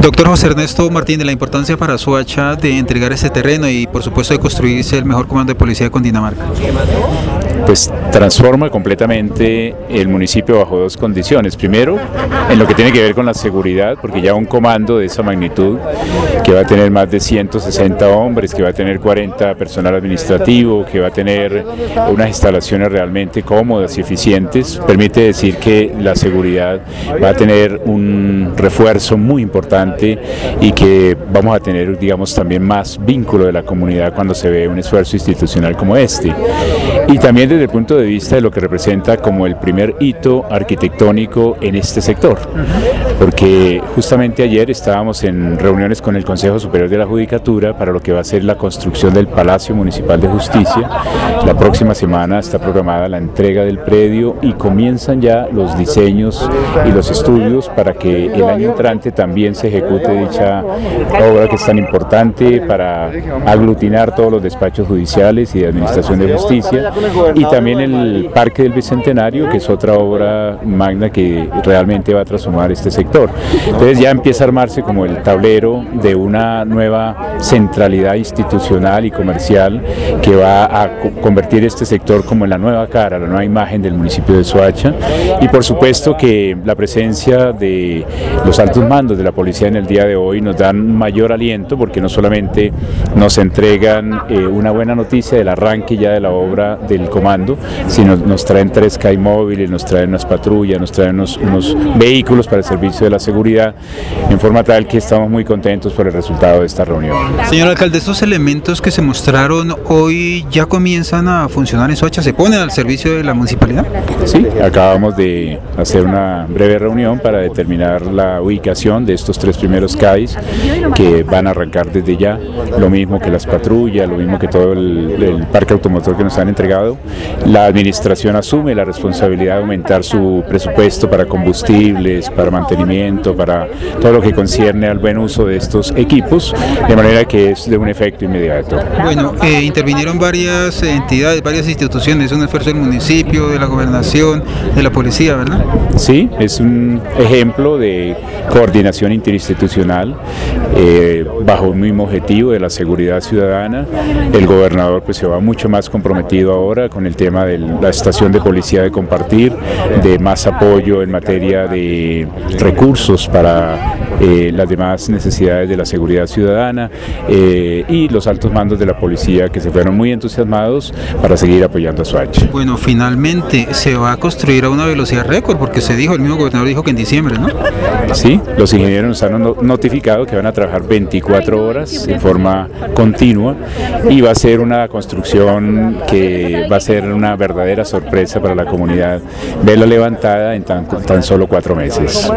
Doctor José Ernesto Martínez, la importancia para Suacha de entregar ese terreno y por supuesto de construirse el mejor comando de policía con Dinamarca. Pues transforma completamente el municipio bajo dos condiciones. Primero, en lo que tiene que ver con la seguridad, porque ya un comando de esa magnitud, que va a tener más de 160 hombres, que va a tener 40 personal administrativo, que va a tener unas instalaciones realmente cómodas y eficientes, permite decir que la seguridad va a tener un refuerzo muy importante y que vamos a tener, digamos, también más vínculo de la comunidad cuando se ve un esfuerzo institucional como este. Y también desde el punto de vista de lo que representa como el primer hito arquitectónico en este sector, porque justamente ayer estábamos en reuniones con el Consejo Superior de la Judicatura para lo que va a ser la construcción del Palacio Municipal de Justicia. La próxima semana está programada la entrega del predio y comienzan ya los diseños y los estudios para que el año entrante también se ejecute dicha obra que es tan importante para aglutinar todos los despachos judiciales y de administración de justicia. Y también el Parque del Bicentenario que es otra obra magna que realmente va a transformar este sector. Entonces ya empieza a armarse como el tablero de una nueva centralidad institucional y comercial que va a convertir este sector como en la nueva cara, la nueva imagen del municipio de Soacha y por supuesto que la presencia de los altos mandos de la policía en el día de hoy nos dan mayor aliento porque no solamente nos entregan eh, una buena noticia del arranque ya de la obra del comando, sino nos traen tres CAI móviles, nos traen unas patrullas, nos traen unos, unos vehículos para el servicio de la seguridad, en forma tal que estamos muy contentos por el resultado de esta reunión. Señor alcalde, estos elementos que se mostraron hoy ya comienzan a funcionar en Soacha, ¿se ponen al servicio de la municipalidad? Sí, acabamos de hacer una breve reunión para determinar la ubicación de estos tres primeros CAIs que van a arrancar desde ya, lo mismo que las patrullas, lo mismo que todo el, el parque automotor que nos han entregado. La administración asume la responsabilidad de aumentar su presupuesto para combustibles, para mantenimiento, para todo lo que concierne al buen uso de estos equipos, de manera que es de un efecto inmediato. Bueno, eh, intervinieron varias entidades, varias instituciones, un esfuerzo del municipio, de la gobernación, de la policía, ¿verdad? Sí, es un ejemplo de coordinación interinstitucional eh, bajo un mismo objetivo de la seguridad ciudadana. El gobernador pues se va mucho más comprometido ahora con el tema de la estación de policía de compartir, de más apoyo en materia de recursos para eh, las demás necesidades de la seguridad ciudadana eh, y los altos mandos de la policía que se fueron muy entusiasmados para seguir apoyando a Swatch. Bueno, finalmente se va a construir a una velocidad récord porque se dijo, el mismo gobernador dijo que en diciembre, ¿no? Sí, los ingenieros nos han notificado que van a trabajar 24 horas en forma continua y va a ser una construcción que va a una verdadera sorpresa para la comunidad verla levantada en tan, tan solo cuatro meses.